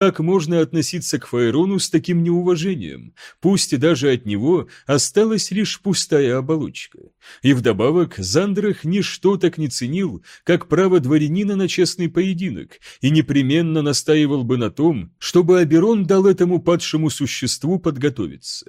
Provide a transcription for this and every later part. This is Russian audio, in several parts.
Как можно относиться к Фаерону с таким неуважением, пусть и даже от него осталась лишь пустая оболочка? И вдобавок Зандрах ничто так не ценил, как право дворянина на честный поединок, и непременно настаивал бы на том, чтобы Аберон дал этому падшему существу подготовиться.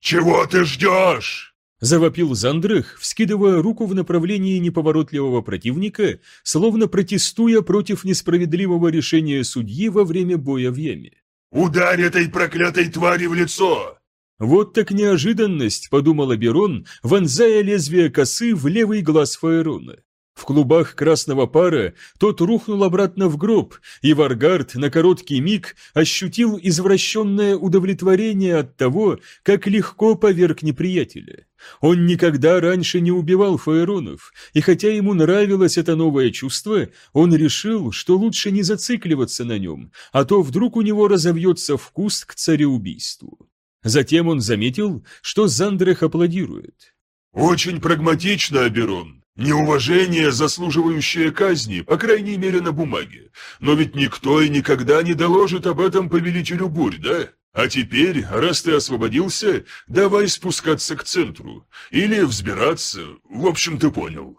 «Чего ты ждешь?» Завопил Зандрах, вскидывая руку в направлении неповоротливого противника, словно протестуя против несправедливого решения судьи во время боя в яме. «Ударь этой проклятой твари в лицо!» «Вот так неожиданность», — подумал Аберон, вонзая лезвие косы в левый глаз Фаерона. В клубах красного пара тот рухнул обратно в гроб, и Варгард на короткий миг ощутил извращенное удовлетворение от того, как легко поверг неприятеля. Он никогда раньше не убивал фаеронов, и хотя ему нравилось это новое чувство, он решил, что лучше не зацикливаться на нем, а то вдруг у него разовьется вкус к цареубийству. Затем он заметил, что Зандрех аплодирует. «Очень прагматично, Аберон. Неуважение, заслуживающее казни, по крайней мере на бумаге. Но ведь никто и никогда не доложит об этом повелителю бурь, да? А теперь, раз ты освободился, давай спускаться к центру. Или взбираться, в общем, ты понял.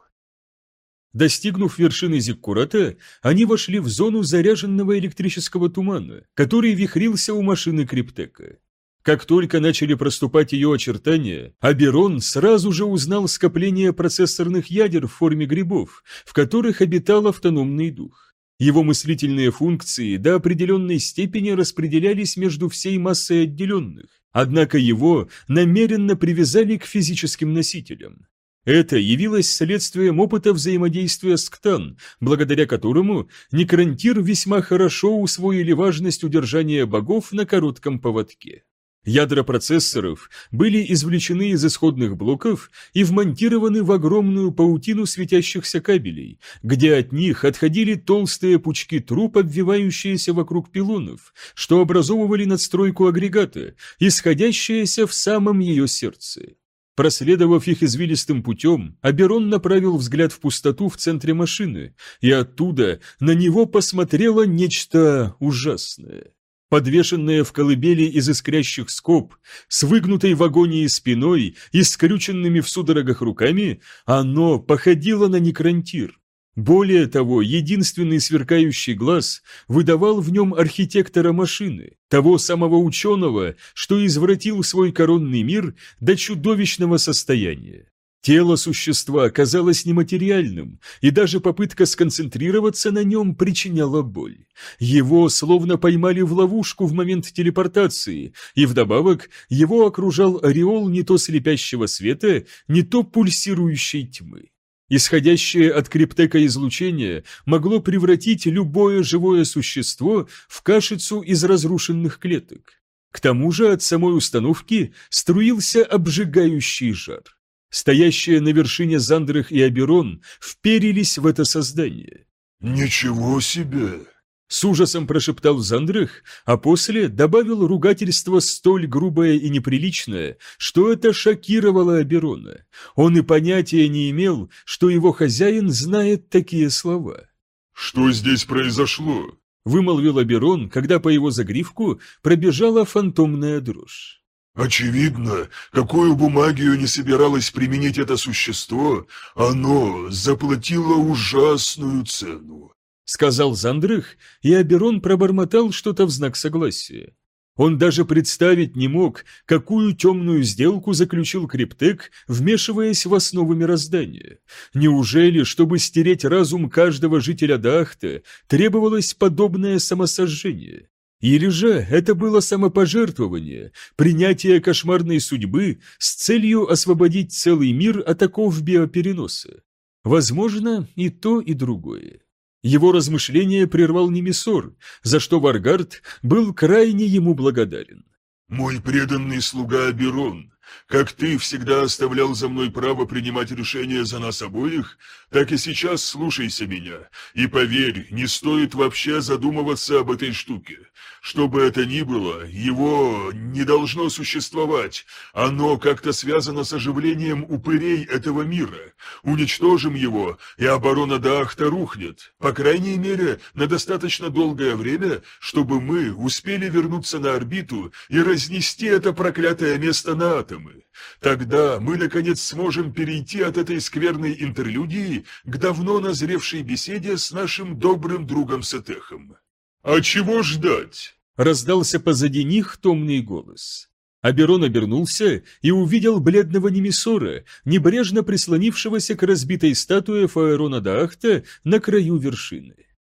Достигнув вершины Зиккурата, они вошли в зону заряженного электрического тумана, который вихрился у машины Криптека. Как только начали проступать ее очертания, Аберон сразу же узнал скопление процессорных ядер в форме грибов, в которых обитал автономный дух. Его мыслительные функции до определенной степени распределялись между всей массой отделенных, однако его намеренно привязали к физическим носителям. Это явилось следствием опыта взаимодействия с Ктан, благодаря которому Некрантир весьма хорошо усвоили важность удержания богов на коротком поводке. Ядра процессоров были извлечены из исходных блоков и вмонтированы в огромную паутину светящихся кабелей, где от них отходили толстые пучки труб, обвивающиеся вокруг пилонов, что образовывали надстройку агрегата, исходящаяся в самом ее сердце. Проследовав их извилистым путем, Аберон направил взгляд в пустоту в центре машины, и оттуда на него посмотрело нечто ужасное подвешенное в колыбели из искрящих скоб, с выгнутой в агонии спиной и скрюченными в судорогах руками, оно походило на некрантир. Более того, единственный сверкающий глаз выдавал в нем архитектора машины, того самого ученого, что извратил свой коронный мир до чудовищного состояния. Тело существа казалось нематериальным, и даже попытка сконцентрироваться на нем причиняла боль. Его словно поймали в ловушку в момент телепортации, и вдобавок его окружал ореол не то слепящего света, не то пульсирующей тьмы. Исходящее от криптека излучение могло превратить любое живое существо в кашицу из разрушенных клеток. К тому же от самой установки струился обжигающий жар. Стоящие на вершине Зандрах и Аберон вперились в это создание. «Ничего себе!» С ужасом прошептал Зандрах, а после добавил ругательство столь грубое и неприличное, что это шокировало Аберона. Он и понятия не имел, что его хозяин знает такие слова. «Что здесь произошло?» — вымолвил Аберон, когда по его загривку пробежала фантомная дрожь. Очевидно, какую бы магию не собиралось применить это существо, оно заплатило ужасную цену. Сказал Зандрых, и Аберон пробормотал что-то в знак согласия. Он даже представить не мог, какую темную сделку заключил Криптек, вмешиваясь в основу мироздания. Неужели, чтобы стереть разум каждого жителя Дахта, требовалось подобное самосожжение? Или же это было самопожертвование, принятие кошмарной судьбы с целью освободить целый мир от оков биопереноса? Возможно, и то, и другое. Его размышление прервал Немесор, за что Варгард был крайне ему благодарен. «Мой преданный слуга Аберон, Как ты всегда оставлял за мной право принимать решения за нас обоих, так и сейчас слушайся меня. И поверь, не стоит вообще задумываться об этой штуке. Что бы это ни было, его не должно существовать. Оно как-то связано с оживлением упырей этого мира. Уничтожим его, и оборона Дахта рухнет. По крайней мере, на достаточно долгое время, чтобы мы успели вернуться на орбиту и разнести это проклятое место на атомы. Тогда мы, наконец, сможем перейти от этой скверной интерлюдии к давно назревшей беседе с нашим добрым другом Сетехом. «А чего ждать?» — раздался позади них томный голос. Аберон обернулся и увидел бледного Немесора, небрежно прислонившегося к разбитой статуе Фаэрона Даахта на краю вершины.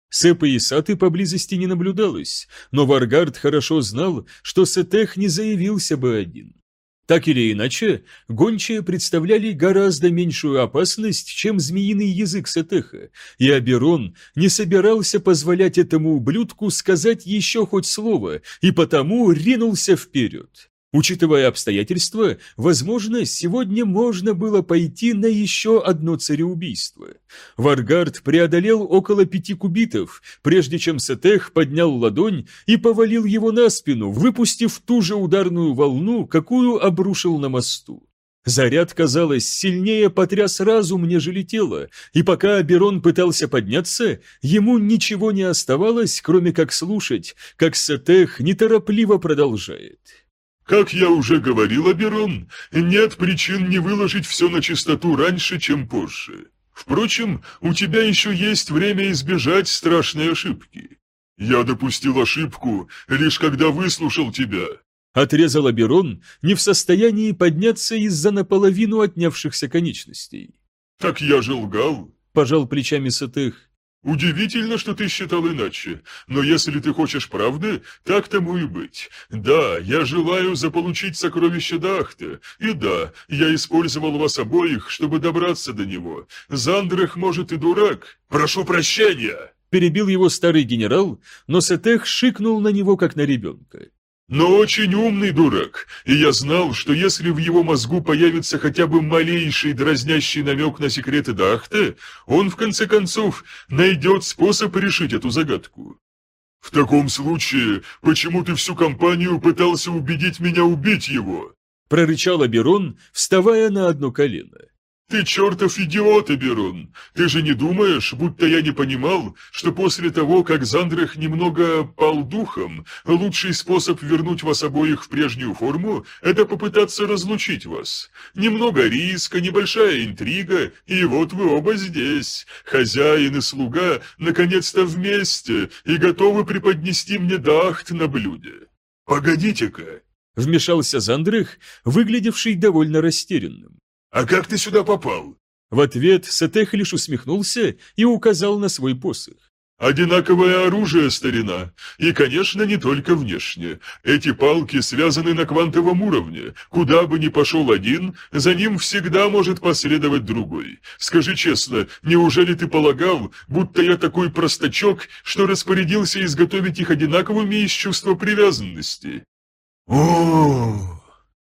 Сэпа и Саты поблизости не наблюдалось, но Варгард хорошо знал, что Сетех не заявился бы один. Так или иначе, гончие представляли гораздо меньшую опасность, чем змеиный язык Сетеха, и Аберон не собирался позволять этому ублюдку сказать еще хоть слово, и потому ринулся вперед. Учитывая обстоятельства, возможно, сегодня можно было пойти на еще одно цареубийство. Варгард преодолел около пяти кубитов, прежде чем Сетех поднял ладонь и повалил его на спину, выпустив ту же ударную волну, какую обрушил на мосту. Заряд, казалось, сильнее потряс разум, нежели тело, и пока Аберон пытался подняться, ему ничего не оставалось, кроме как слушать, как Сетех неторопливо продолжает. Как я уже говорил, Аберон, нет причин не выложить все на чистоту раньше, чем позже. Впрочем, у тебя еще есть время избежать страшной ошибки. Я допустил ошибку, лишь когда выслушал тебя. Отрезал Аберон, не в состоянии подняться из-за наполовину отнявшихся конечностей. Так я же лгал. Пожал плечами Сатых. «Удивительно, что ты считал иначе, но если ты хочешь правды, так тому и быть. Да, я желаю заполучить сокровище Дахта, и да, я использовал вас обоих, чтобы добраться до него. Зандрах, может, и дурак. Прошу прощения!» Перебил его старый генерал, но Сетех шикнул на него, как на ребенка. Но очень умный дурак, и я знал, что если в его мозгу появится хотя бы малейший дразнящий намек на секреты Дахта, он в конце концов найдет способ решить эту загадку. В таком случае, почему ты всю компанию пытался убедить меня убить его? Прорычал Аберон, вставая на одно колено. «Ты чертов идиот, Эберон! Ты же не думаешь, будто я не понимал, что после того, как Зандрах немного пал духом, лучший способ вернуть вас обоих в прежнюю форму – это попытаться разлучить вас? Немного риска, небольшая интрига, и вот вы оба здесь. Хозяин и слуга наконец-то вместе и готовы преподнести мне дахт на блюде. Погодите-ка!» – вмешался Зандрах, выглядевший довольно растерянным. «А как ты сюда попал?» В ответ Сатех лишь усмехнулся и указал на свой посох. «Одинаковое оружие, старина. И, конечно, не только внешне. Эти палки связаны на квантовом уровне. Куда бы ни пошел один, за ним всегда может последовать другой. Скажи честно, неужели ты полагал, будто я такой простачок, что распорядился изготовить их одинаковыми из чувства привязанности?» «О-о-о!»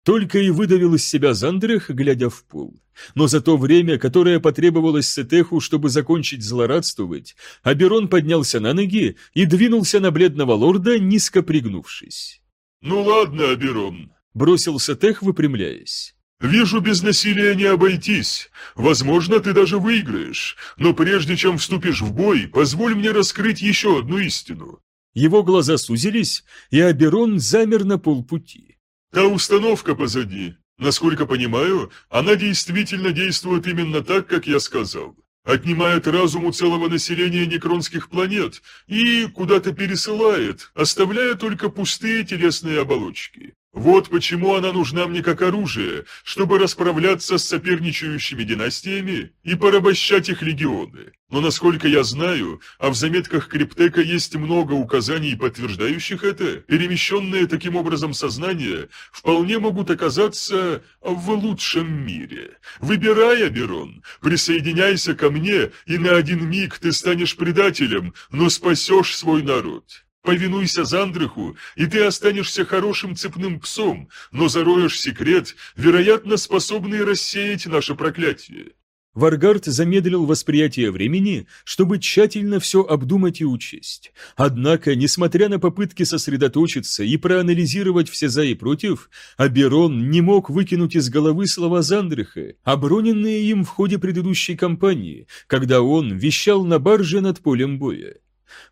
Только и выдавил из себя Зандрех, глядя в пол. Но за то время, которое потребовалось Сетеху, чтобы закончить злорадствовать, Аберон поднялся на ноги и двинулся на бледного лорда, низко пригнувшись. «Ну ладно, Аберон», — бросил Сетех, выпрямляясь. «Вижу, без насилия не обойтись. Возможно, ты даже выиграешь. Но прежде чем вступишь в бой, позволь мне раскрыть еще одну истину». Его глаза сузились, и Аберон замер на полпути. Та установка позади. Насколько понимаю, она действительно действует именно так, как я сказал. Отнимает разум у целого населения некронских планет и куда-то пересылает, оставляя только пустые телесные оболочки. Вот почему она нужна мне как оружие, чтобы расправляться с соперничающими династиями и порабощать их легионы. Но насколько я знаю, а в заметках Криптека есть много указаний, подтверждающих это, перемещенные таким образом сознания вполне могут оказаться в лучшем мире. Выбирай, Аберон, присоединяйся ко мне, и на один миг ты станешь предателем, но спасешь свой народ. Повинуйся Зандраху, и ты останешься хорошим цепным псом, но зароешь секрет, вероятно, способный рассеять наше проклятие. Варгард замедлил восприятие времени, чтобы тщательно все обдумать и учесть. Однако, несмотря на попытки сосредоточиться и проанализировать все за и против, Аберон не мог выкинуть из головы слова Зандриха, оброненные им в ходе предыдущей кампании, когда он вещал на барже над полем боя.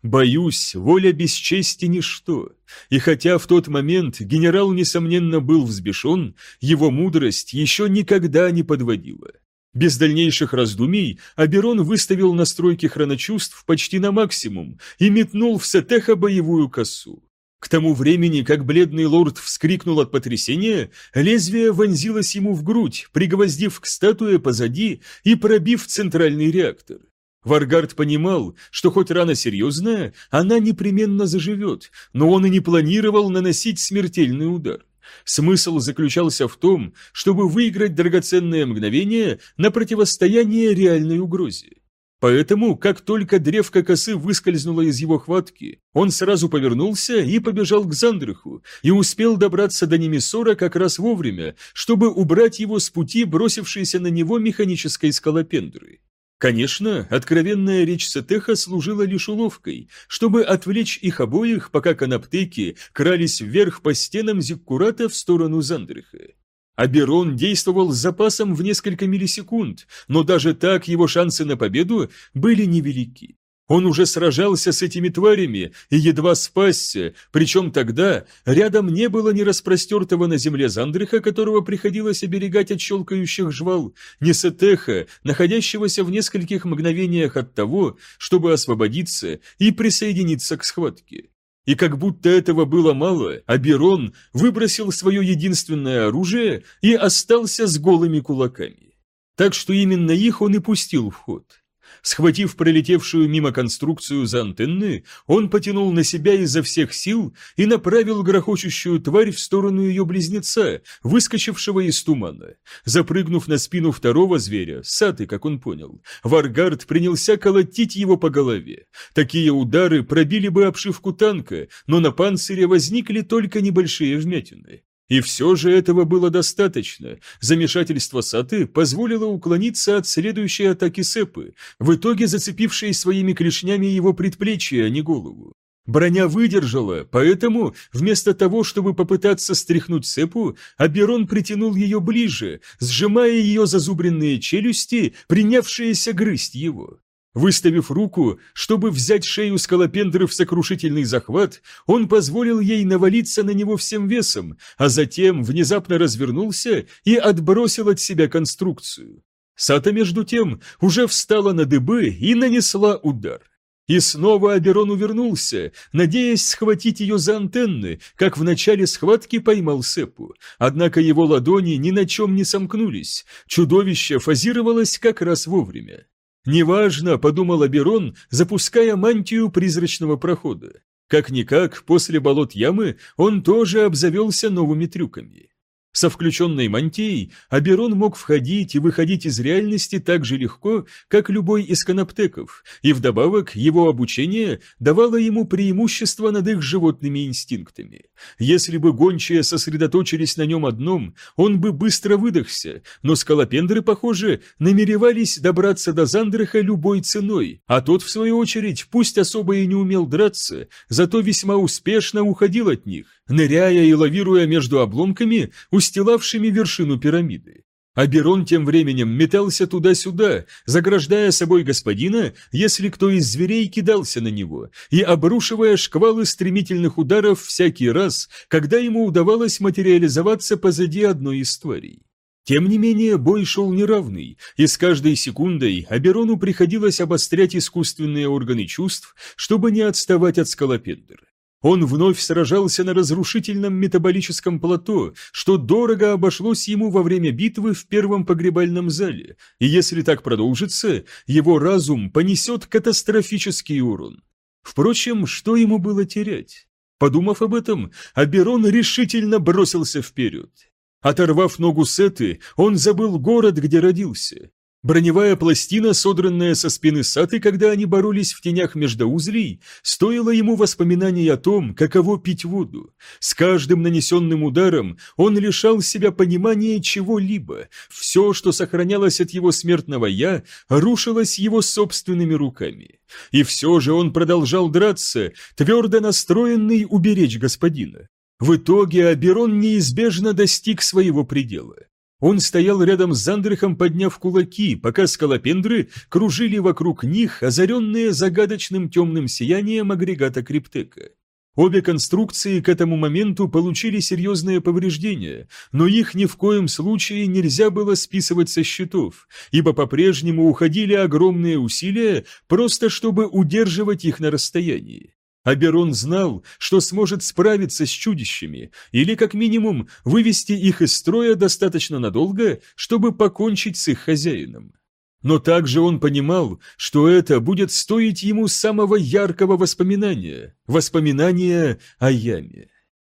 Боюсь, воля без чести ничто. И хотя в тот момент генерал, несомненно, был взбешен, его мудрость еще никогда не подводила. Без дальнейших раздумий Аберон выставил настройки хроночувств почти на максимум и метнул в Сетеха боевую косу. К тому времени, как бледный лорд вскрикнул от потрясения, лезвие вонзилось ему в грудь, пригвоздив к статуе позади и пробив центральный реактор. Варгард понимал, что хоть рана серьезная, она непременно заживет, но он и не планировал наносить смертельный удар. Смысл заключался в том, чтобы выиграть драгоценное мгновение на противостояние реальной угрозе. Поэтому, как только древко косы выскользнуло из его хватки, он сразу повернулся и побежал к Зандриху, и успел добраться до Немесора как раз вовремя, чтобы убрать его с пути бросившейся на него механической скалопендры. Конечно, откровенная речь Сетеха служила лишь уловкой, чтобы отвлечь их обоих, пока канаптеки крались вверх по стенам Зиккурата в сторону Зандриха. Аберон действовал с запасом в несколько миллисекунд, но даже так его шансы на победу были невелики. Он уже сражался с этими тварями и едва спасся, причем тогда рядом не было ни распростертого на земле Зандриха, которого приходилось оберегать от щелкающих жвал, ни Сетеха, находящегося в нескольких мгновениях от того, чтобы освободиться и присоединиться к схватке. И как будто этого было мало, Аберон выбросил свое единственное оружие и остался с голыми кулаками. Так что именно их он и пустил в ход. Схватив пролетевшую мимо конструкцию за антенны, он потянул на себя изо всех сил и направил грохочущую тварь в сторону ее близнеца, выскочившего из тумана. Запрыгнув на спину второго зверя, Саты, как он понял, Варгард принялся колотить его по голове. Такие удары пробили бы обшивку танка, но на панцире возникли только небольшие вмятины. И все же этого было достаточно. Замешательство Саты позволило уклониться от следующей атаки Сепы, в итоге зацепившей своими клешнями его предплечье, а не голову. Броня выдержала, поэтому, вместо того, чтобы попытаться стряхнуть Сепу, Аберон притянул ее ближе, сжимая ее зазубренные челюсти, принявшиеся грызть его. Выставив руку, чтобы взять шею скалопендры в сокрушительный захват, он позволил ей навалиться на него всем весом, а затем внезапно развернулся и отбросил от себя конструкцию. Сата, между тем, уже встала на дыбы и нанесла удар. И снова Аберон увернулся, надеясь схватить ее за антенны, как в начале схватки поймал Сепу. Однако его ладони ни на чем не сомкнулись, чудовище фазировалось как раз вовремя. «Неважно», — подумал Аберон, запуская мантию призрачного прохода. Как-никак, после болот ямы он тоже обзавелся новыми трюками. Со включенной мантией Аберон мог входить и выходить из реальности так же легко, как любой из канаптеков, и вдобавок его обучение давало ему преимущество над их животными инстинктами. Если бы гончие сосредоточились на нем одном, он бы быстро выдохся, но скалопендры, похоже, намеревались добраться до Зандреха любой ценой, а тот, в свою очередь, пусть особо и не умел драться, зато весьма успешно уходил от них, ныряя и лавируя между обломками, устилавшими вершину пирамиды. Аберон тем временем метался туда-сюда, заграждая собой господина, если кто из зверей кидался на него, и обрушивая шквалы стремительных ударов всякий раз, когда ему удавалось материализоваться позади одной из тварей. Тем не менее, бой шел неравный, и с каждой секундой Аберону приходилось обострять искусственные органы чувств, чтобы не отставать от скалопендра. Он вновь сражался на разрушительном метаболическом плато, что дорого обошлось ему во время битвы в первом погребальном зале, и если так продолжится, его разум понесет катастрофический урон. Впрочем, что ему было терять? Подумав об этом, Аберон решительно бросился вперед. Оторвав ногу Сеты, он забыл город, где родился. Броневая пластина, содранная со спины Саты, когда они боролись в тенях междоузлей, стоила ему воспоминаний о том, каково пить воду. С каждым нанесенным ударом он лишал себя понимания чего-либо. Все, что сохранялось от его смертного «я», рушилось его собственными руками. И все же он продолжал драться, твердо настроенный уберечь господина. В итоге Аберон неизбежно достиг своего предела. Он стоял рядом с Зандрихом, подняв кулаки, пока скалопендры кружили вокруг них, озаренные загадочным темным сиянием агрегата Криптека. Обе конструкции к этому моменту получили серьезные повреждения, но их ни в коем случае нельзя было списывать со счетов, ибо по-прежнему уходили огромные усилия, просто чтобы удерживать их на расстоянии. Аберон знал, что сможет справиться с чудищами, или как минимум вывести их из строя достаточно надолго, чтобы покончить с их хозяином. Но также он понимал, что это будет стоить ему самого яркого воспоминания – воспоминания о яме.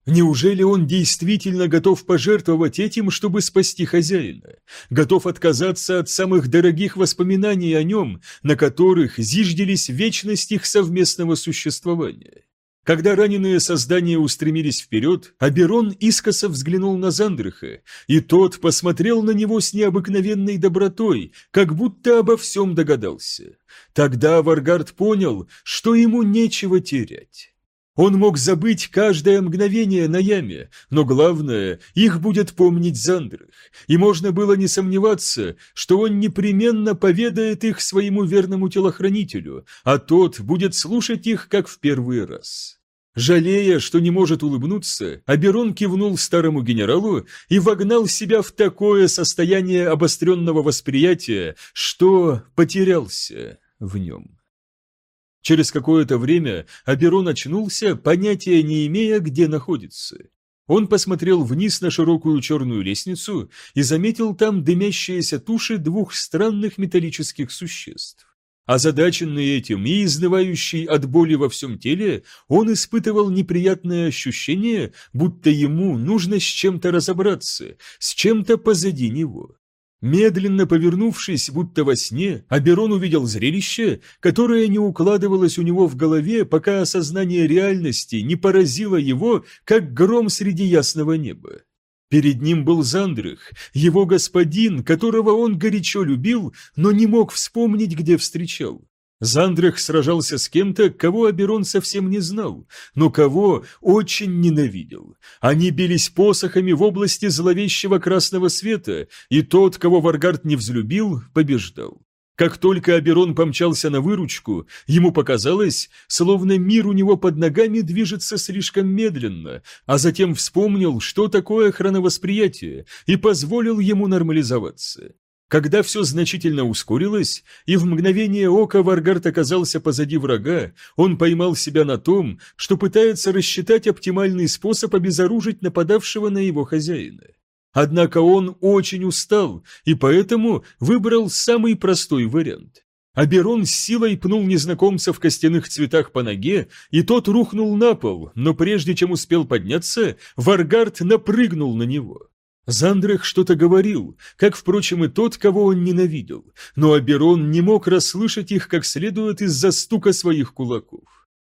Неужели он действительно готов пожертвовать этим, чтобы спасти хозяина? Готов отказаться от самых дорогих воспоминаний о нем, на которых зиждились вечность их совместного существования? Когда раненые создания устремились вперед, Аберон искоса взглянул на Зандриха, и тот посмотрел на него с необыкновенной добротой, как будто обо всем догадался. Тогда Варгард понял, что ему нечего терять. Он мог забыть каждое мгновение на яме, но главное, их будет помнить Зандрых, и можно было не сомневаться, что он непременно поведает их своему верному телохранителю, а тот будет слушать их, как в первый раз. Жалея, что не может улыбнуться, Аберон кивнул старому генералу и вогнал себя в такое состояние обостренного восприятия, что потерялся в нем. Через какое-то время Аберон очнулся, понятия не имея, где находится. Он посмотрел вниз на широкую черную лестницу и заметил там дымящиеся туши двух странных металлических существ. Озадаченный этим и изнывающий от боли во всем теле, он испытывал неприятное ощущение, будто ему нужно с чем-то разобраться, с чем-то позади него. Медленно повернувшись, будто во сне, Аберон увидел зрелище, которое не укладывалось у него в голове, пока осознание реальности не поразило его, как гром среди ясного неба. Перед ним был Зандрых, его господин, которого он горячо любил, но не мог вспомнить, где встречал. Зандрах сражался с кем-то, кого Аберон совсем не знал, но кого очень ненавидел. Они бились посохами в области зловещего красного света, и тот, кого Варгард не взлюбил, побеждал. Как только Аберон помчался на выручку, ему показалось, словно мир у него под ногами движется слишком медленно, а затем вспомнил, что такое хроновосприятие, и позволил ему нормализоваться. Когда все значительно ускорилось, и в мгновение ока Варгард оказался позади врага, он поймал себя на том, что пытается рассчитать оптимальный способ обезоружить нападавшего на его хозяина. Однако он очень устал, и поэтому выбрал самый простой вариант. Аберон с силой пнул незнакомца в костяных цветах по ноге, и тот рухнул на пол, но прежде чем успел подняться, Варгард напрыгнул на него. Зандрах что-то говорил, как, впрочем, и тот, кого он ненавидел, но Аберон не мог расслышать их как следует из-за стука своих кулаков.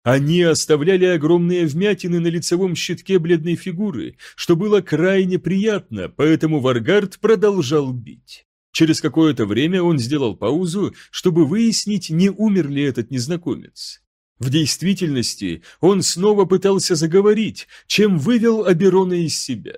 Они оставляли огромные вмятины на лицевом щитке бледной фигуры, что было крайне приятно, поэтому Варгард продолжал бить. Через какое-то время он сделал паузу, чтобы выяснить, не умер ли этот незнакомец. В действительности он снова пытался заговорить, чем вывел Аберона из себя.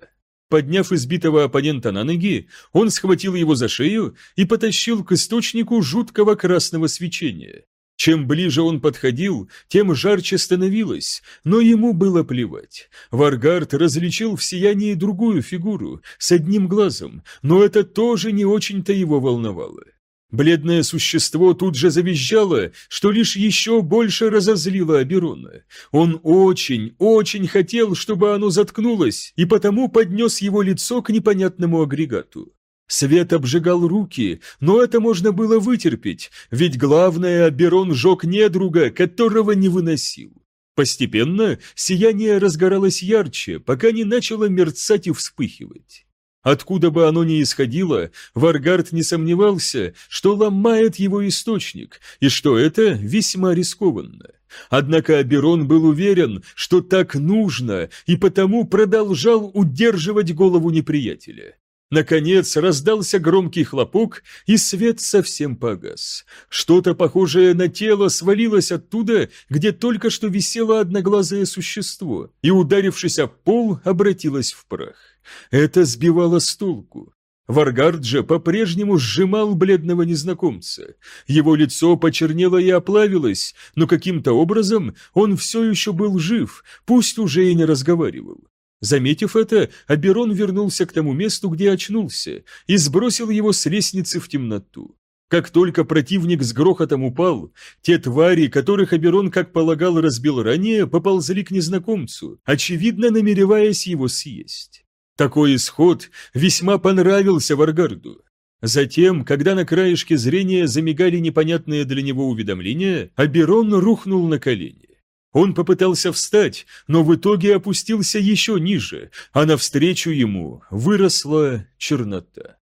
Подняв избитого оппонента на ноги, он схватил его за шею и потащил к источнику жуткого красного свечения. Чем ближе он подходил, тем жарче становилось, но ему было плевать. Варгард различил в сиянии другую фигуру, с одним глазом, но это тоже не очень-то его волновало. Бледное существо тут же завизжало, что лишь еще больше разозлило Аберона. Он очень, очень хотел, чтобы оно заткнулось, и потому поднес его лицо к непонятному агрегату. Свет обжигал руки, но это можно было вытерпеть, ведь главное, Аберон жег недруга, которого не выносил. Постепенно сияние разгоралось ярче, пока не начало мерцать и вспыхивать. Откуда бы оно ни исходило, Варгард не сомневался, что ломает его источник, и что это весьма рискованно. Однако Аберон был уверен, что так нужно, и потому продолжал удерживать голову неприятеля. Наконец раздался громкий хлопок, и свет совсем погас. Что-то похожее на тело свалилось оттуда, где только что висело одноглазое существо, и, ударившись об пол, обратилось в прах. Это сбивало с толку. Варгард же по-прежнему сжимал бледного незнакомца. Его лицо почернело и оплавилось, но каким-то образом он все еще был жив, пусть уже и не разговаривал. Заметив это, Аберон вернулся к тому месту, где очнулся, и сбросил его с лестницы в темноту. Как только противник с грохотом упал, те твари, которых Аберон, как полагал, разбил ранее, поползли к незнакомцу, очевидно намереваясь его съесть. Такой исход весьма понравился Варгарду. Затем, когда на краешке зрения замигали непонятные для него уведомления, Аберон рухнул на колени. Он попытался встать, но в итоге опустился еще ниже, а навстречу ему выросла чернота.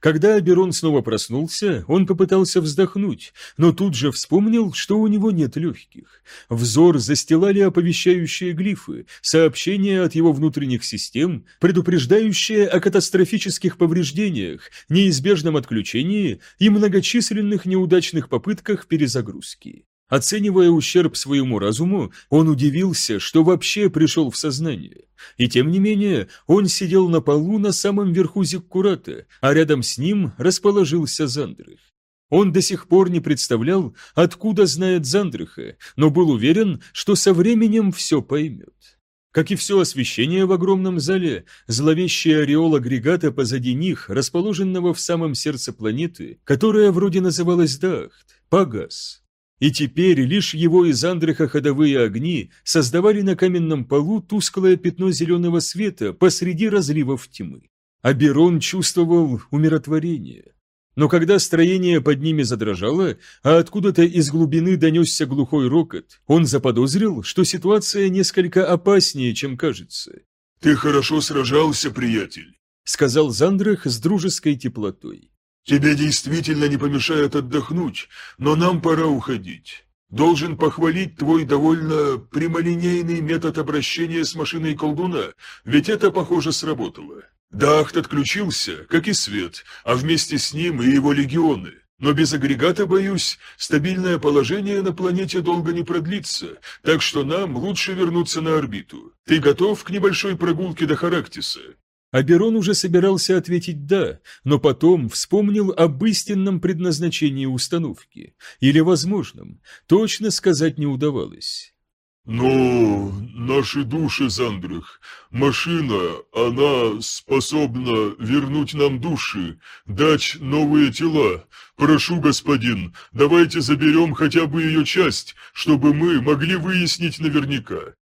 Когда Аберон снова проснулся, он попытался вздохнуть, но тут же вспомнил, что у него нет легких. Взор застилали оповещающие глифы, сообщения от его внутренних систем, предупреждающие о катастрофических повреждениях, неизбежном отключении и многочисленных неудачных попытках перезагрузки. Оценивая ущерб своему разуму, он удивился, что вообще пришел в сознание. И тем не менее, он сидел на полу на самом верху Зиккурата, а рядом с ним расположился Зандрых. Он до сих пор не представлял, откуда знает Зандриха, но был уверен, что со временем все поймет. Как и все освещение в огромном зале, зловещий ореол агрегата позади них, расположенного в самом сердце планеты, которая вроде называлась Дахт, погас. И теперь лишь его из Андреха ходовые огни создавали на каменном полу тусклое пятно зеленого света посреди разливов тьмы. Аберон чувствовал умиротворение. Но когда строение под ними задрожало, а откуда-то из глубины донесся глухой рокот, он заподозрил, что ситуация несколько опаснее, чем кажется. «Ты хорошо сражался, приятель», — сказал Зандрах с дружеской теплотой. Тебе действительно не помешает отдохнуть, но нам пора уходить. Должен похвалить твой довольно прямолинейный метод обращения с машиной колдуна, ведь это, похоже, сработало. Дахт отключился, как и свет, а вместе с ним и его легионы. Но без агрегата, боюсь, стабильное положение на планете долго не продлится, так что нам лучше вернуться на орбиту. Ты готов к небольшой прогулке до Характиса? Аберон уже собирался ответить «да», но потом вспомнил об истинном предназначении установки, или возможном, точно сказать не удавалось. «Но наши души, Зандрых, машина, она способна вернуть нам души, дать новые тела. Прошу, господин, давайте заберем хотя бы ее часть, чтобы мы могли выяснить наверняка.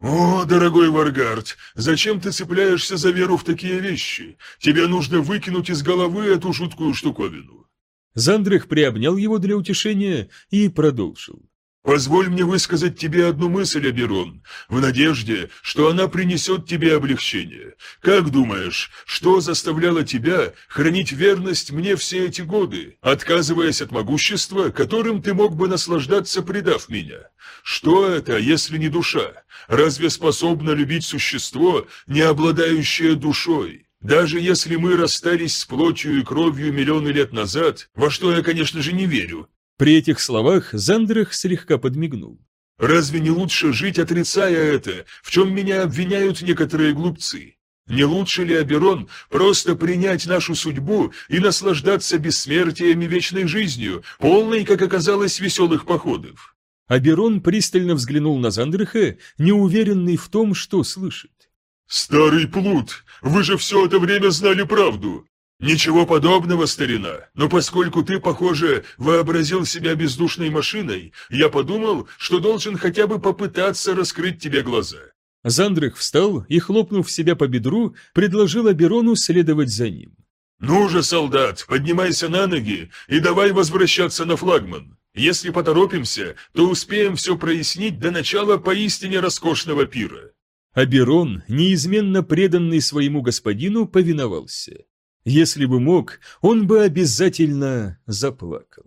«О, дорогой Варгард, зачем ты цепляешься за веру в такие вещи? Тебе нужно выкинуть из головы эту жуткую штуковину». Зандрих приобнял его для утешения и продолжил. Позволь мне высказать тебе одну мысль, Аберон, в надежде, что она принесет тебе облегчение. Как думаешь, что заставляло тебя хранить верность мне все эти годы, отказываясь от могущества, которым ты мог бы наслаждаться, предав меня? Что это, если не душа? Разве способно любить существо, не обладающее душой? Даже если мы расстались с плотью и кровью миллионы лет назад, во что я, конечно же, не верю, при этих словах Зандрах слегка подмигнул. «Разве не лучше жить, отрицая это, в чем меня обвиняют некоторые глупцы? Не лучше ли, Аберон, просто принять нашу судьбу и наслаждаться бессмертием и вечной жизнью, полной, как оказалось, веселых походов?» Аберон пристально взглянул на Зандриха, неуверенный в том, что слышит. «Старый плут, вы же все это время знали правду. «Ничего подобного, старина, но поскольку ты, похоже, вообразил себя бездушной машиной, я подумал, что должен хотя бы попытаться раскрыть тебе глаза». Зандрых встал и, хлопнув себя по бедру, предложил Аберону следовать за ним. «Ну же, солдат, поднимайся на ноги и давай возвращаться на флагман. Если поторопимся, то успеем все прояснить до начала поистине роскошного пира». Аберон, неизменно преданный своему господину, повиновался. Если бы мог, он бы обязательно заплакал.